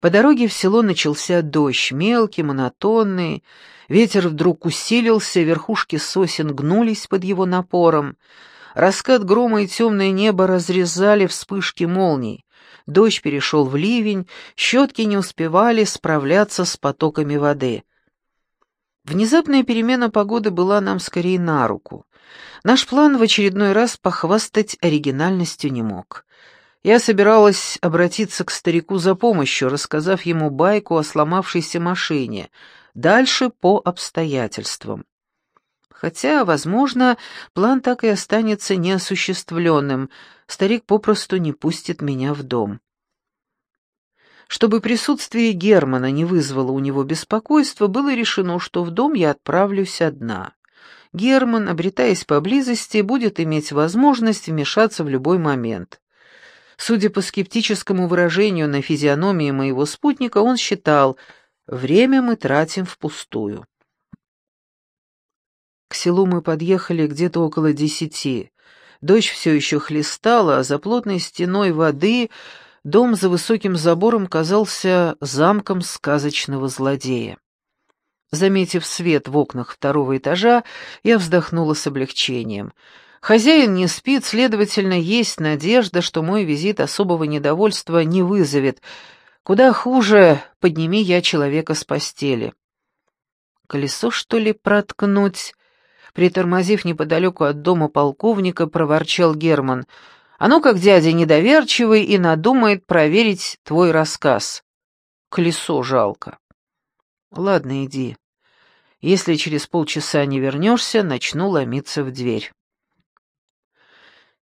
По дороге в село начался дождь, мелкий, монотонный. Ветер вдруг усилился, верхушки сосен гнулись под его напором. Раскат грома и темное небо разрезали вспышки молний. Дождь перешел в ливень, щетки не успевали справляться с потоками воды. Внезапная перемена погоды была нам скорее на руку. Наш план в очередной раз похвастать оригинальностью не мог. Я собиралась обратиться к старику за помощью, рассказав ему байку о сломавшейся машине. Дальше по обстоятельствам. Хотя, возможно, план так и останется неосуществленным. Старик попросту не пустит меня в дом. Чтобы присутствие Германа не вызвало у него беспокойства, было решено, что в дом я отправлюсь одна. Герман, обретаясь поблизости, будет иметь возможность вмешаться в любой момент. Судя по скептическому выражению на физиономии моего спутника, он считал, время мы тратим впустую. К селу мы подъехали где-то около десяти. Дождь все еще хлестала, а за плотной стеной воды дом за высоким забором казался замком сказочного злодея. Заметив свет в окнах второго этажа, я вздохнула с облегчением — Хозяин не спит, следовательно, есть надежда, что мой визит особого недовольства не вызовет. Куда хуже, подними я человека с постели. Колесо, что ли, проткнуть? Притормозив неподалеку от дома полковника, проворчал Герман. А ну как дядя недоверчивый и надумает проверить твой рассказ. Колесо жалко. Ладно, иди. Если через полчаса не вернешься, начну ломиться в дверь.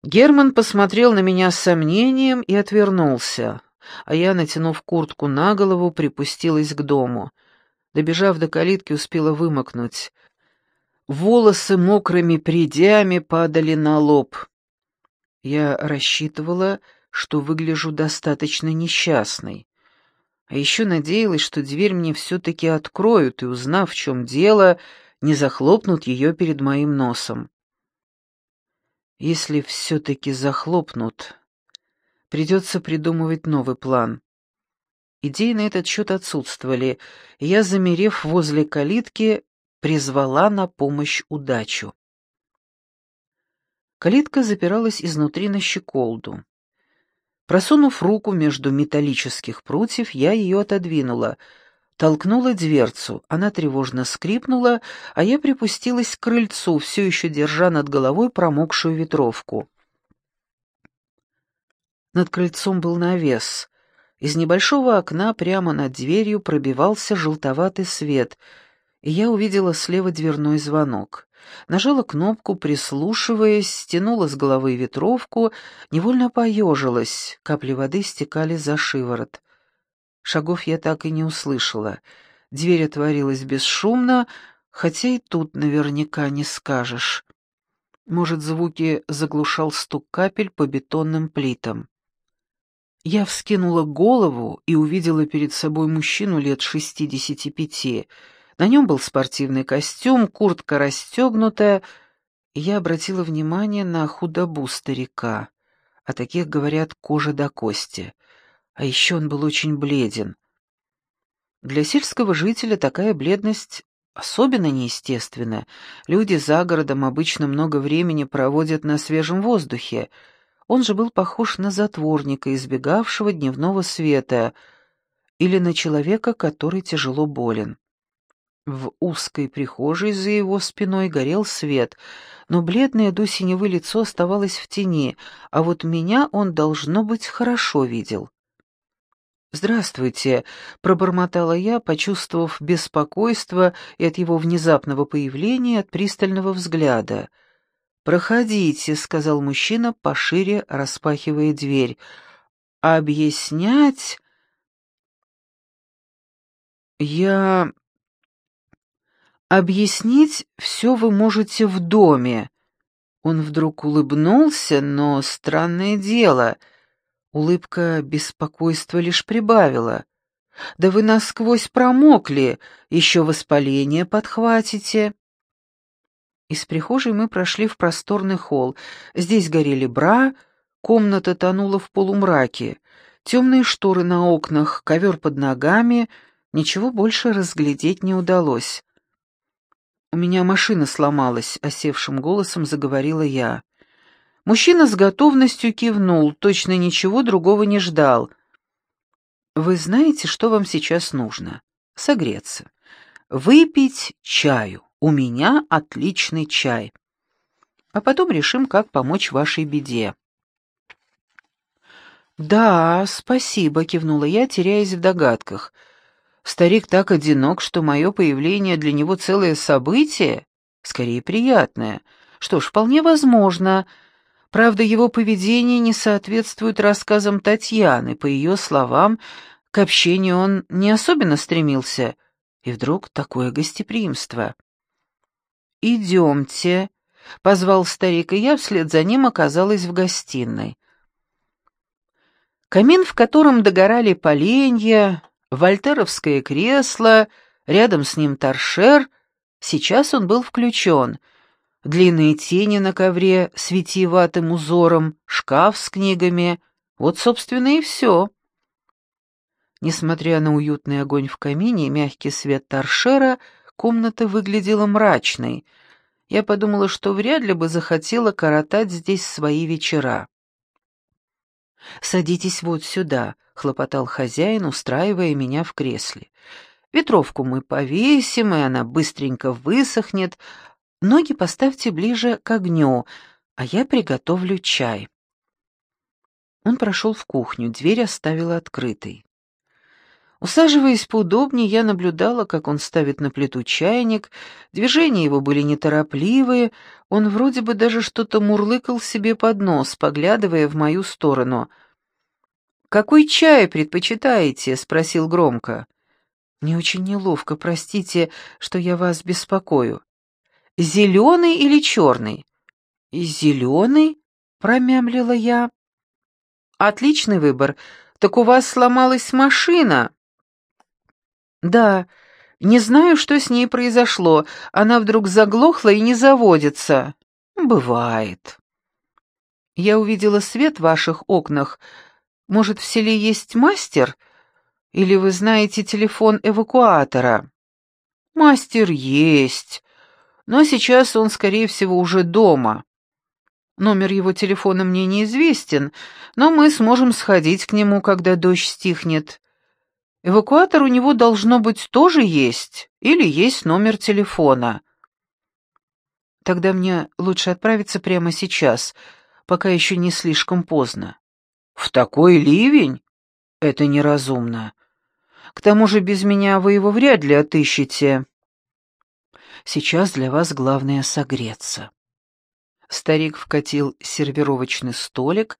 Герман посмотрел на меня с сомнением и отвернулся, а я, натянув куртку на голову, припустилась к дому. Добежав до калитки, успела вымокнуть. Волосы мокрыми придями падали на лоб. Я рассчитывала, что выгляжу достаточно несчастной. А еще надеялась, что дверь мне все-таки откроют и, узнав, в чем дело, не захлопнут ее перед моим носом. Если все-таки захлопнут, придется придумывать новый план. Идеи на этот счет отсутствовали, и я, замерев возле калитки, призвала на помощь удачу. Калитка запиралась изнутри на щеколду. Просунув руку между металлических прутьев, я ее отодвинула — толкнула дверцу. Она тревожно скрипнула, а я припустилась к крыльцу, все еще держа над головой промокшую ветровку. Над крыльцом был навес. Из небольшого окна прямо над дверью пробивался желтоватый свет, и я увидела слева дверной звонок. Нажала кнопку, прислушиваясь, стянула с головы ветровку, невольно поежилась, капли воды стекали за шиворот. Шагов я так и не услышала. Дверь отворилась бесшумно, хотя и тут наверняка не скажешь. Может, звуки заглушал стук капель по бетонным плитам. Я вскинула голову и увидела перед собой мужчину лет шестидесяти пяти. На нем был спортивный костюм, куртка расстегнутая, я обратила внимание на худобу старика. О таких говорят кожа до кости — а еще он был очень бледен. Для сельского жителя такая бледность особенно неестественна. Люди за городом обычно много времени проводят на свежем воздухе. Он же был похож на затворника, избегавшего дневного света, или на человека, который тяжело болен. В узкой прихожей за его спиной горел свет, но бледное до синевы лицо оставалось в тени, а вот меня он, должно быть, хорошо видел. «Здравствуйте», — пробормотала я, почувствовав беспокойство и от его внезапного появления, от пристального взгляда. «Проходите», — сказал мужчина, пошире распахивая дверь. «Объяснять...» «Я...» «Объяснить все вы можете в доме». Он вдруг улыбнулся, но странное дело — Улыбка беспокойства лишь прибавила. «Да вы насквозь промокли, еще воспаление подхватите». Из прихожей мы прошли в просторный холл. Здесь горели бра, комната тонула в полумраке. Темные шторы на окнах, ковер под ногами, ничего больше разглядеть не удалось. «У меня машина сломалась», — осевшим голосом заговорила я. Мужчина с готовностью кивнул, точно ничего другого не ждал. «Вы знаете, что вам сейчас нужно? Согреться. Выпить чаю. У меня отличный чай. А потом решим, как помочь вашей беде». «Да, спасибо», — кивнула я, теряясь в догадках. «Старик так одинок, что мое появление для него целое событие, скорее приятное. Что ж, вполне возможно. Правда, его поведение не соответствует рассказам Татьяны. По ее словам, к общению он не особенно стремился. И вдруг такое гостеприимство». «Идемте», — позвал старик, и я вслед за ним оказалась в гостиной. Камин, в котором догорали поленья, вольтеровское кресло, рядом с ним торшер, сейчас он был включен. Длинные тени на ковре с витиеватым узором, шкаф с книгами — вот, собственно, и все. Несмотря на уютный огонь в камине и мягкий свет торшера, комната выглядела мрачной. Я подумала, что вряд ли бы захотела коротать здесь свои вечера. «Садитесь вот сюда», — хлопотал хозяин, устраивая меня в кресле. «Ветровку мы повесим, и она быстренько высохнет. Ноги поставьте ближе к огню, а я приготовлю чай». Он прошел в кухню, дверь оставила открытой. Усаживаясь поудобнее, я наблюдала, как он ставит на плиту чайник, движения его были неторопливые, он вроде бы даже что-то мурлыкал себе под нос, поглядывая в мою сторону. «Какой чай предпочитаете?» — спросил громко. «Мне очень неловко, простите, что я вас беспокою. Зеленый или черный?» «Зеленый?» — промямлила я. «Отличный выбор. Так у вас сломалась машина?» «Да, не знаю, что с ней произошло. Она вдруг заглохла и не заводится. Бывает». «Я увидела свет в ваших окнах. Может, в селе есть мастер? Или вы знаете телефон эвакуатора?» «Мастер есть, но сейчас он, скорее всего, уже дома. Номер его телефона мне неизвестен, но мы сможем сходить к нему, когда дождь стихнет. Эвакуатор у него должно быть тоже есть, или есть номер телефона. Тогда мне лучше отправиться прямо сейчас, пока еще не слишком поздно. В такой ливень? Это неразумно. К тому же без меня вы его вряд ли отыщете. Сейчас для вас главное согреться. Старик вкатил сервировочный столик,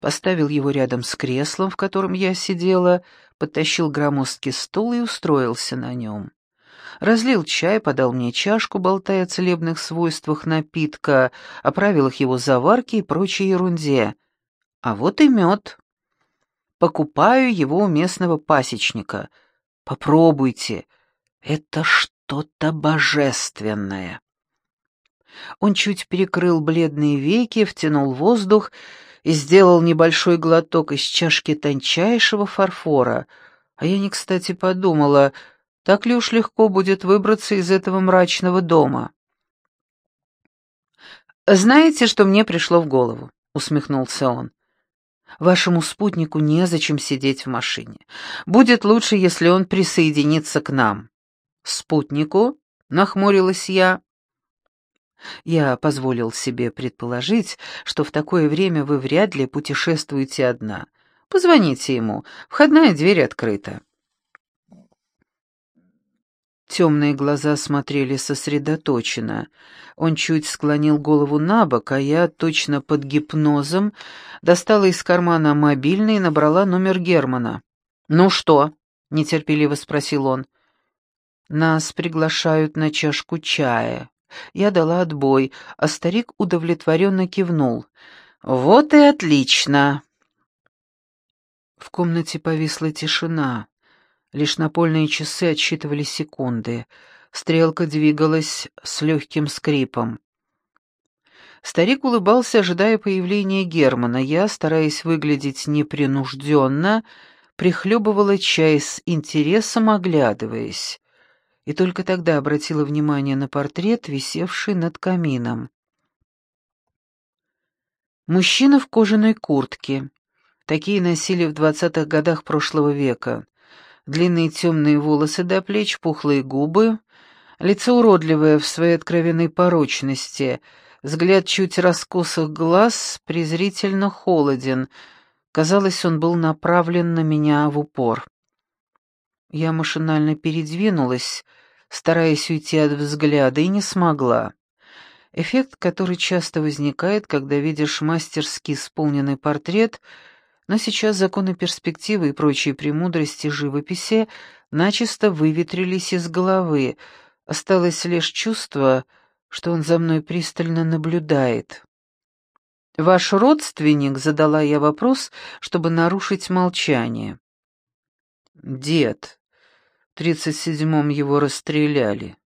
поставил его рядом с креслом, в котором я сидела, подтащил громоздкий стул и устроился на нем. Разлил чай, подал мне чашку, болтая о целебных свойствах напитка, о правилах его заварки и прочей ерунде. А вот и мед. Покупаю его у местного пасечника. Попробуйте. Это что-то божественное. Он чуть перекрыл бледные веки, втянул воздух и сделал небольшой глоток из чашки тончайшего фарфора. А я не кстати подумала, так ли уж легко будет выбраться из этого мрачного дома. «Знаете, что мне пришло в голову?» — усмехнулся он. «Вашему спутнику незачем сидеть в машине. Будет лучше, если он присоединится к нам». «Спутнику?» — нахмурилась я. Я позволил себе предположить, что в такое время вы вряд ли путешествуете одна. Позвоните ему, входная дверь открыта. Темные глаза смотрели сосредоточенно. Он чуть склонил голову на бок, а я, точно под гипнозом, достала из кармана мобильный и набрала номер Германа. «Ну что?» — нетерпеливо спросил он. «Нас приглашают на чашку чая», я дала отбой, а старик удовлетворенно кивнул. «Вот и отлично!» В комнате повисла тишина. Лишь напольные часы отсчитывали секунды. Стрелка двигалась с легким скрипом. Старик улыбался, ожидая появления Германа. Я, стараясь выглядеть непринужденно, прихлебывала чай с интересом, оглядываясь. И только тогда обратила внимание на портрет, висевший над камином. Мужчина в кожаной куртке. Такие носили в двадцатых годах прошлого века. Длинные темные волосы до плеч, пухлые губы, лицо уродливое в своей откровенной порочности — Взгляд чуть раскосых глаз презрительно холоден. Казалось, он был направлен на меня в упор. Я машинально передвинулась, стараясь уйти от взгляда, и не смогла. Эффект, который часто возникает, когда видишь мастерски исполненный портрет, но сейчас законы перспективы и прочие премудрости живописи начисто выветрились из головы, осталось лишь чувство — что он за мной пристально наблюдает. «Ваш родственник?» — задала я вопрос, чтобы нарушить молчание. «Дед. Тридцать седьмом его расстреляли.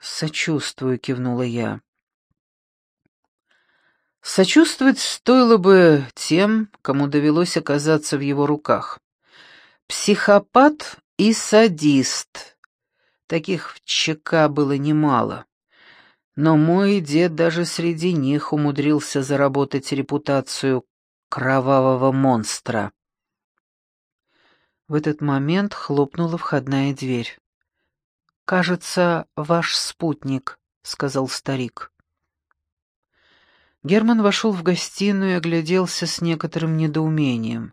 Сочувствую», — кивнула я. Сочувствовать стоило бы тем, кому довелось оказаться в его руках. Психопат и садист. Таких в ЧК было немало. Но мой дед даже среди них умудрился заработать репутацию кровавого монстра. В этот момент хлопнула входная дверь. «Кажется, ваш спутник», — сказал старик. Герман вошел в гостиную и огляделся с некоторым недоумением.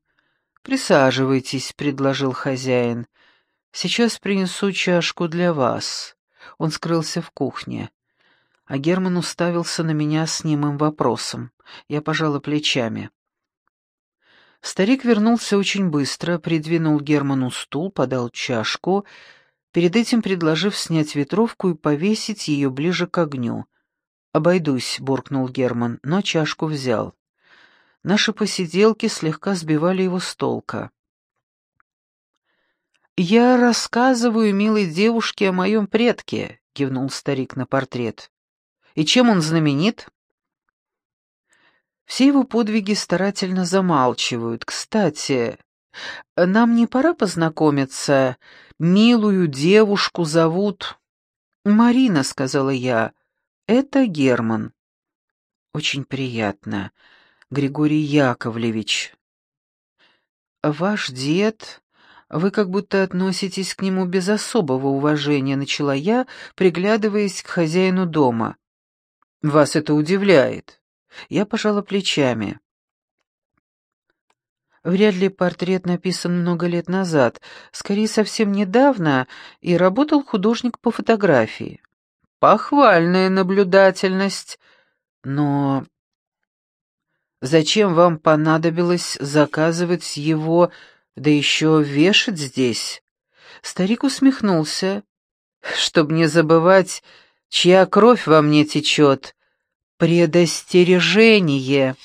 «Присаживайтесь», — предложил хозяин. «Сейчас принесу чашку для вас». Он скрылся в кухне а Герман уставился на меня с немым вопросом. Я пожала плечами. Старик вернулся очень быстро, придвинул Герману стул, подал чашку, перед этим предложив снять ветровку и повесить ее ближе к огню. «Обойдусь», — буркнул Герман, но чашку взял. Наши посиделки слегка сбивали его с толка. «Я рассказываю милой девушке о моем предке», — кивнул старик на портрет. И чем он знаменит? Все его подвиги старательно замалчивают. Кстати, нам не пора познакомиться? Милую девушку зовут... «Марина», — сказала я. «Это Герман». «Очень приятно. Григорий Яковлевич». «Ваш дед...» Вы как будто относитесь к нему без особого уважения, начала я, приглядываясь к хозяину дома. Вас это удивляет. Я пожала плечами. Вряд ли портрет написан много лет назад, скорее совсем недавно, и работал художник по фотографии. Похвальная наблюдательность. Но зачем вам понадобилось заказывать его, да еще вешать здесь? Старик усмехнулся. Чтоб не забывать чья кровь во мне течет. Предостережение.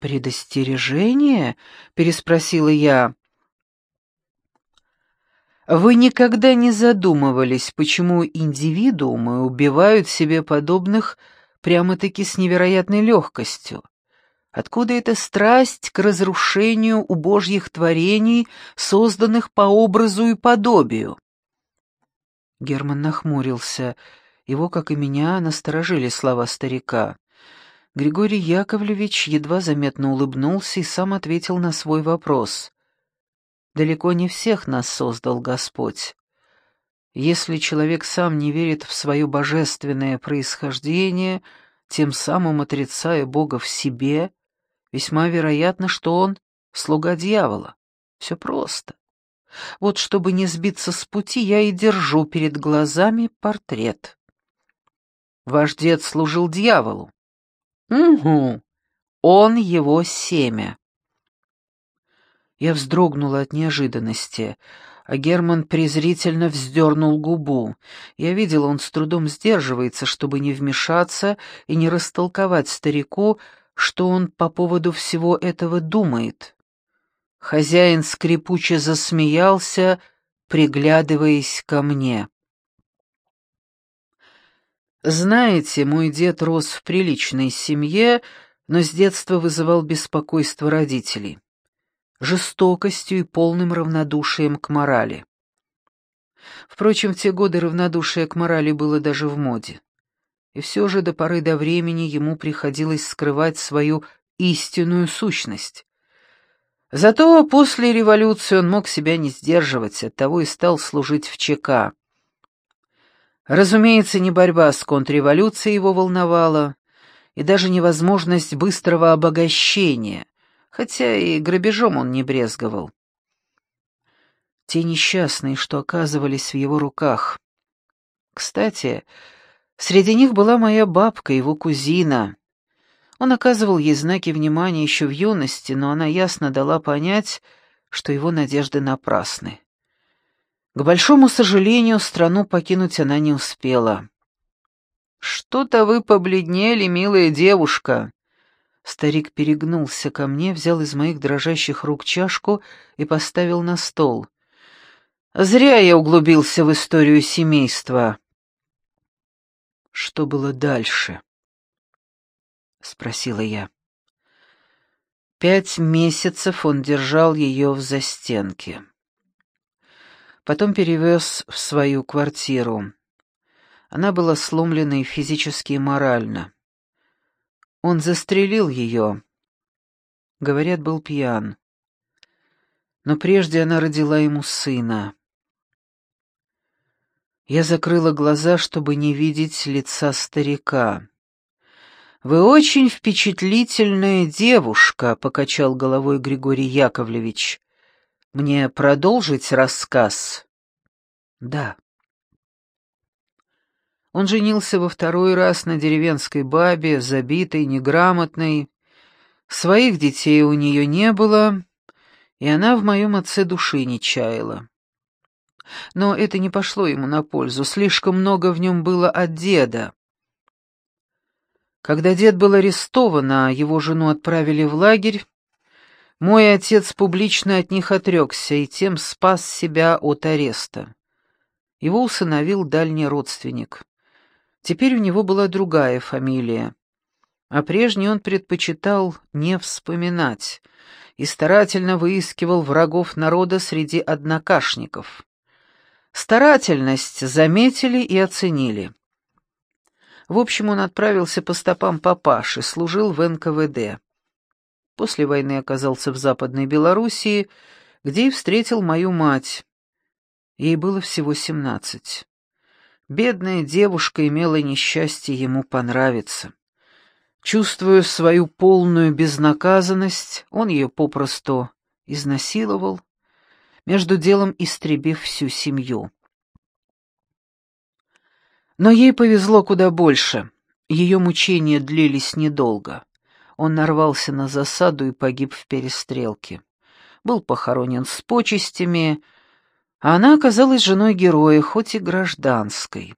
«Предостережение?» — переспросила я. «Вы никогда не задумывались, почему индивидуумы убивают себе подобных прямо-таки с невероятной легкостью? Откуда эта страсть к разрушению у божьих творений, созданных по образу и подобию?» Герман нахмурился — его, как и меня, насторожили слова старика. Григорий Яковлевич едва заметно улыбнулся и сам ответил на свой вопрос. «Далеко не всех нас создал Господь. Если человек сам не верит в свое божественное происхождение, тем самым отрицая Бога в себе, весьма вероятно, что он — слуга дьявола. Все просто. Вот чтобы не сбиться с пути, я и держу перед глазами портрет». Ваш дед служил дьяволу. Угу. Он его семя. Я вздрогнула от неожиданности, а Герман презрительно вздернул губу. Я видела, он с трудом сдерживается, чтобы не вмешаться и не растолковать старику, что он по поводу всего этого думает. Хозяин скрипуче засмеялся, приглядываясь ко мне. Знаете, мой дед рос в приличной семье, но с детства вызывал беспокойство родителей. Жестокостью и полным равнодушием к морали. Впрочем, в те годы равнодушие к морали было даже в моде. И все же до поры до времени ему приходилось скрывать свою истинную сущность. Зато после революции он мог себя не сдерживать, оттого и стал служить в ЧК. Разумеется, не борьба с контрреволюцией его волновала, и даже невозможность быстрого обогащения, хотя и грабежом он не брезговал. Те несчастные, что оказывались в его руках. Кстати, среди них была моя бабка, его кузина. Он оказывал ей знаки внимания еще в юности, но она ясно дала понять, что его надежды напрасны. К большому сожалению, страну покинуть она не успела. «Что-то вы побледнели, милая девушка!» Старик перегнулся ко мне, взял из моих дрожащих рук чашку и поставил на стол. «Зря я углубился в историю семейства». «Что было дальше?» — спросила я. Пять месяцев он держал ее в застенке. Потом перевез в свою квартиру. Она была сломлена и физически, и морально. Он застрелил ее. Говорят, был пьян. Но прежде она родила ему сына. Я закрыла глаза, чтобы не видеть лица старика. «Вы очень впечатлительная девушка», — покачал головой Григорий Яковлевич. «Мне продолжить рассказ?» «Да». Он женился во второй раз на деревенской бабе, забитой, неграмотной. Своих детей у нее не было, и она в моем отце души не чаяла. Но это не пошло ему на пользу, слишком много в нем было от деда. Когда дед был арестован, а его жену отправили в лагерь, мой отец публично от них отрекся и тем спас себя от ареста. Его усыновил дальний родственник. Теперь у него была другая фамилия, а прежний он предпочитал не вспоминать и старательно выискивал врагов народа среди однокашников. Старательность заметили и оценили. В общем, он отправился по стопам папаши, служил в НКВД. После войны оказался в Западной Белоруссии, где и встретил мою мать. Ей было всего семнадцать. Бедная девушка имела несчастье ему понравиться. Чувствуя свою полную безнаказанность, он ее попросту изнасиловал, между делом истребив всю семью. Но ей повезло куда больше. Ее мучения длились недолго. Он нарвался на засаду и погиб в перестрелке. Был похоронен с почестями, а она оказалась женой героя, хоть и гражданской.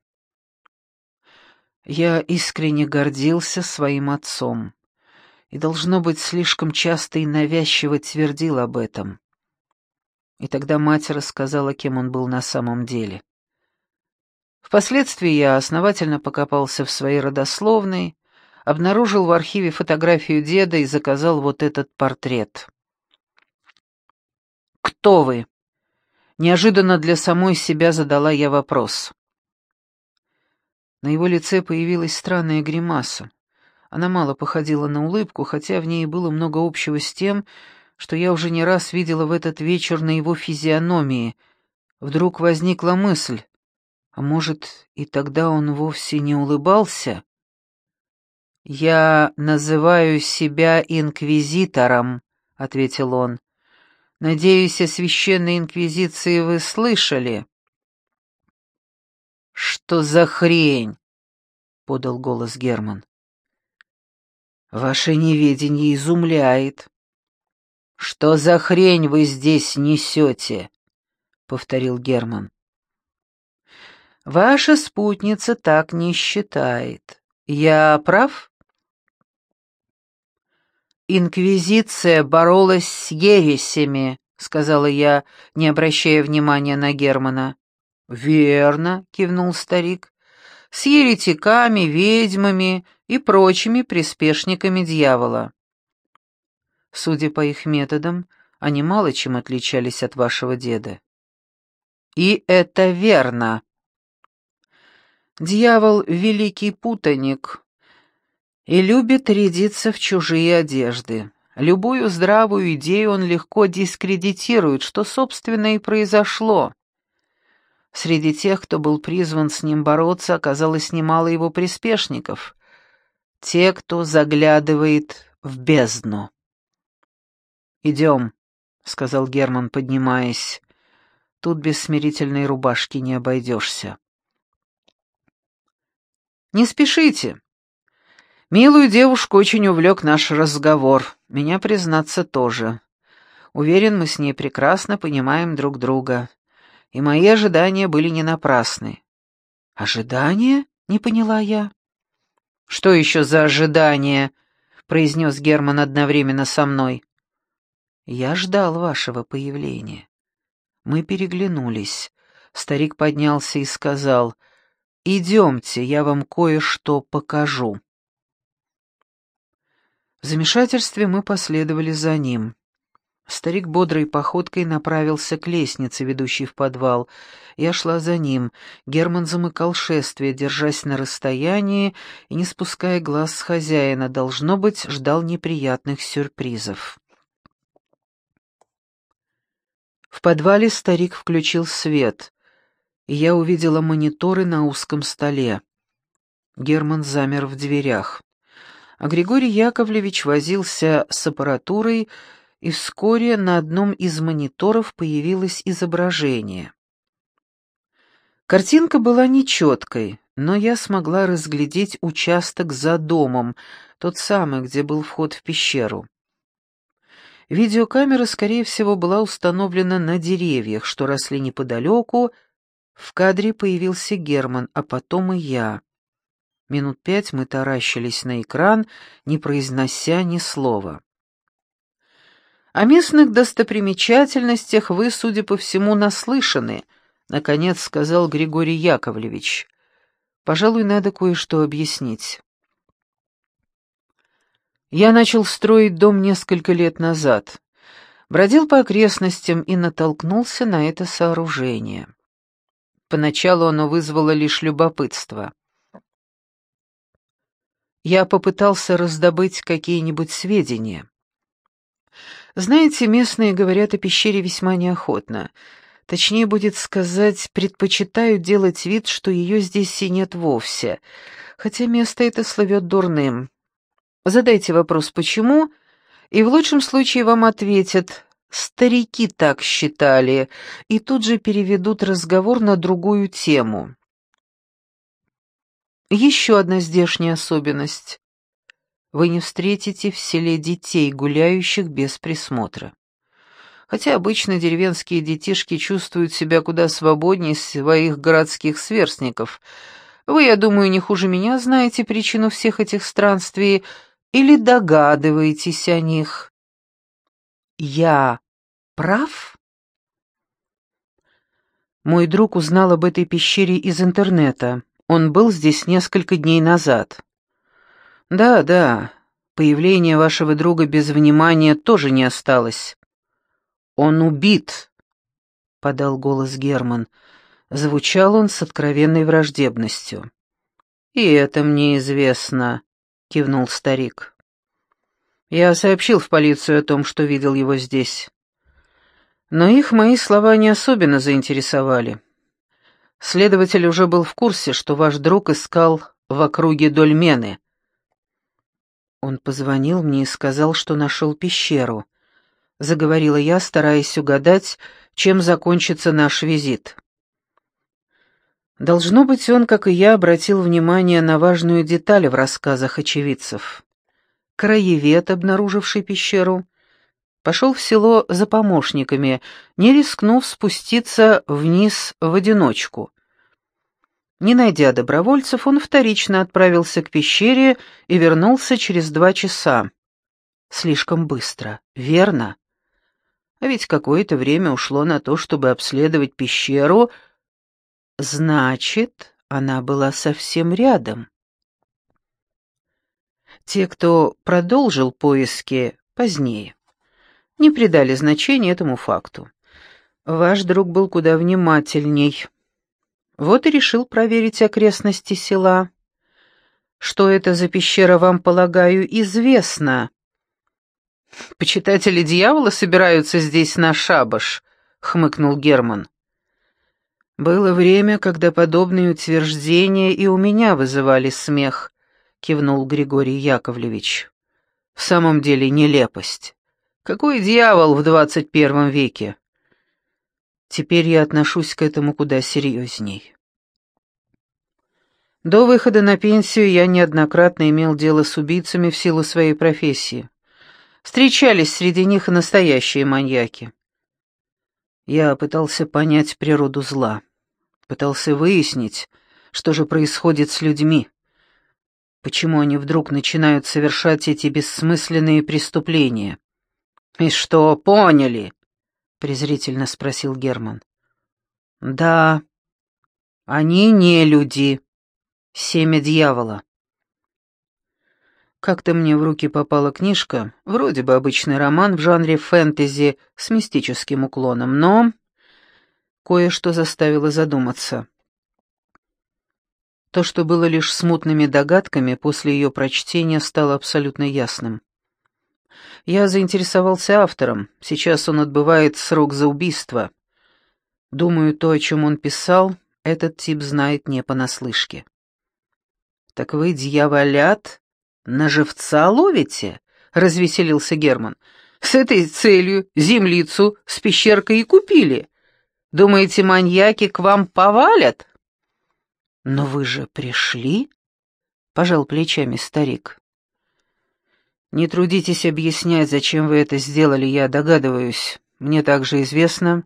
Я искренне гордился своим отцом и, должно быть, слишком часто и навязчиво твердил об этом. И тогда мать рассказала, кем он был на самом деле. Впоследствии я основательно покопался в своей родословной, обнаружил в архиве фотографию деда и заказал вот этот портрет. «Кто вы?» Неожиданно для самой себя задала я вопрос. На его лице появилась странная гримаса. Она мало походила на улыбку, хотя в ней было много общего с тем, что я уже не раз видела в этот вечер на его физиономии. Вдруг возникла мысль, а может, и тогда он вовсе не улыбался? «Я называю себя инквизитором», — ответил он. «Надеюсь, о священной инквизиции вы слышали?» «Что за хрень?» — подал голос Герман. «Ваше неведение изумляет». «Что за хрень вы здесь несете?» — повторил Герман. Ваша спутница так не считает. Я прав? Инквизиция боролась с ересями, сказала я, не обращая внимания на Германа. Верно, кивнул старик. с еретиками, ведьмами и прочими приспешниками дьявола. Судя по их методам, они мало чем отличались от вашего деда. И это верно. Дьявол — великий путаник и любит рядиться в чужие одежды. Любую здравую идею он легко дискредитирует, что, собственно, и произошло. Среди тех, кто был призван с ним бороться, оказалось немало его приспешников. Те, кто заглядывает в бездну. «Идем», — сказал Герман, поднимаясь. «Тут без смирительной рубашки не обойдешься». «Не спешите. Милую девушку очень увлек наш разговор. Меня, признаться, тоже. Уверен, мы с ней прекрасно понимаем друг друга и мои ожидания были не напрасны. «Ожидания?» — не поняла я. «Что еще за ожидания?» — произнес Герман одновременно со мной. «Я ждал вашего появления». Мы переглянулись. Старик поднялся и сказал, «Идемте, я вам кое-что покажу». В замешательстве мы последовали за ним. Старик бодрой походкой направился к лестнице, ведущей в подвал. Я шла за ним. Герман замыкал шествие, держась на расстоянии и не спуская глаз с хозяина. Должно быть, ждал неприятных сюрпризов. В подвале старик включил свет, и я увидела мониторы на узком столе. Герман замер в дверях. А Григорий Яковлевич возился с аппаратурой, и вскоре на одном из мониторов появилось изображение. Картинка была нечеткой, но я смогла разглядеть участок за домом, тот самый, где был вход в пещеру. Видеокамера, скорее всего, была установлена на деревьях, что росли неподалеку. В кадре появился Герман, а потом и я. Минут пять мы таращились на экран, не произнося ни слова. О местных достопримечательностях вы, судя по всему, наслышаны, наконец сказал Григорий Яковлевич. Пожалуй, надо кое-что объяснить. Я начал строить дом несколько лет назад. Бродил по окрестностям и натолкнулся на это сооружение. Поначалу оно вызвало лишь любопытство. Я попытался раздобыть какие-нибудь сведения. Знаете, местные говорят о пещере весьма неохотно. Точнее будет сказать, предпочитают делать вид, что ее здесь и нет вовсе, хотя место это словет дурным. Задайте вопрос «почему?» и в лучшем случае вам ответят «старики так считали» и тут же переведут разговор на другую тему. Еще одна здешняя особенность вы не встретите в селе детей, гуляющих без присмотра. Хотя обычно деревенские детишки чувствуют себя куда свободнее своих городских сверстников. Вы, я думаю, не хуже меня знаете причину всех этих странствий или догадываетесь о них. Я прав? Мой друг узнал об этой пещере из интернета. Он был здесь несколько дней назад. «Да, да, появление вашего друга без внимания тоже не осталось». «Он убит», — подал голос Герман. Звучал он с откровенной враждебностью. «И это мне известно», — кивнул старик. «Я сообщил в полицию о том, что видел его здесь. Но их мои слова не особенно заинтересовали. Следователь уже был в курсе, что ваш друг искал в округе Дольмены, он позвонил мне и сказал, что нашел пещеру. Заговорила я, стараясь угадать, чем закончится наш визит. Должно быть, он, как и я, обратил внимание на важную деталь в рассказах очевидцев. Краевед, обнаруживший пещеру, пошел в село за помощниками, не рискнув спуститься вниз в одиночку — не найдя добровольцев, он вторично отправился к пещере и вернулся через два часа. Слишком быстро, верно? А ведь какое-то время ушло на то, чтобы обследовать пещеру. Значит, она была совсем рядом. Те, кто продолжил поиски позднее, не придали значения этому факту. Ваш друг был куда внимательней. Вот и решил проверить окрестности села. Что это за пещера, вам, полагаю, известно. «Почитатели дьявола собираются здесь на шабаш», — хмыкнул Герман. «Было время, когда подобные утверждения и у меня вызывали смех», — кивнул Григорий Яковлевич. «В самом деле нелепость. Какой дьявол в двадцать первом веке?» Теперь я отношусь к этому куда серьезней. До выхода на пенсию я неоднократно имел дело с убийцами в силу своей профессии. Встречались среди них и настоящие маньяки. Я пытался понять природу зла, пытался выяснить, что же происходит с людьми, почему они вдруг начинают совершать эти бессмысленные преступления. «И что, поняли?» презрительно спросил Герман. Да, они не люди. Семя дьявола. Как-то мне в руки попала книжка, вроде бы обычный роман в жанре фэнтези с мистическим уклоном, но кое-что заставило задуматься. То, что было лишь смутными догадками, после ее прочтения стало абсолютно ясным. Я заинтересовался автором. Сейчас он отбывает срок за убийство. Думаю, то, о чем он писал, этот тип знает не понаслышке. «Так вы, дьяволят, на живца ловите?» — развеселился Герман. «С этой целью землицу с пещеркой и купили. Думаете, маньяки к вам повалят?» «Но вы же пришли?» — пожал плечами старик. «Не трудитесь объяснять, зачем вы это сделали, я догадываюсь. Мне также известно,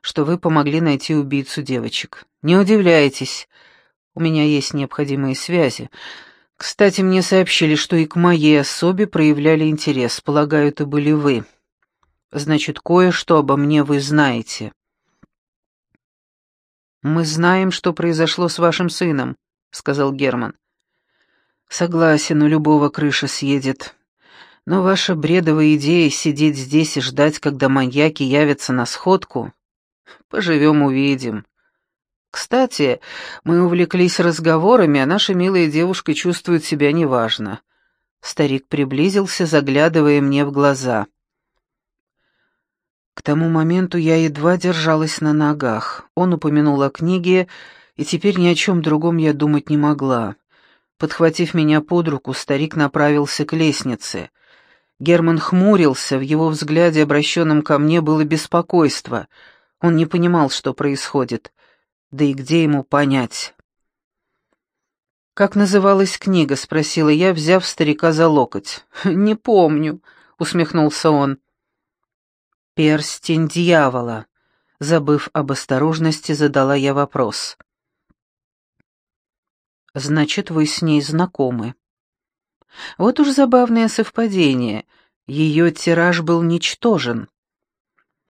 что вы помогли найти убийцу девочек. Не удивляйтесь, у меня есть необходимые связи. Кстати, мне сообщили, что и к моей особе проявляли интерес. Полагаю, это были вы. Значит, кое-что обо мне вы знаете». «Мы знаем, что произошло с вашим сыном», — сказал Герман. «Согласен, у любого крыша съедет. Но ваша бредовая идея сидеть здесь и ждать, когда маньяки явятся на сходку... Поживем, увидим. Кстати, мы увлеклись разговорами, а наша милая девушка чувствует себя неважно. Старик приблизился, заглядывая мне в глаза. К тому моменту я едва держалась на ногах. Он упомянул о книге, и теперь ни о чем другом я думать не могла. Подхватив меня под руку, старик направился к лестнице. Герман хмурился, в его взгляде, обращенном ко мне, было беспокойство. Он не понимал, что происходит. Да и где ему понять? «Как называлась книга?» — спросила я, взяв старика за локоть. «Не помню», — усмехнулся он. «Перстень дьявола», — забыв об осторожности, задала я вопрос. «Значит, вы с ней знакомы?» Вот уж забавное совпадение. Ее тираж был ничтожен.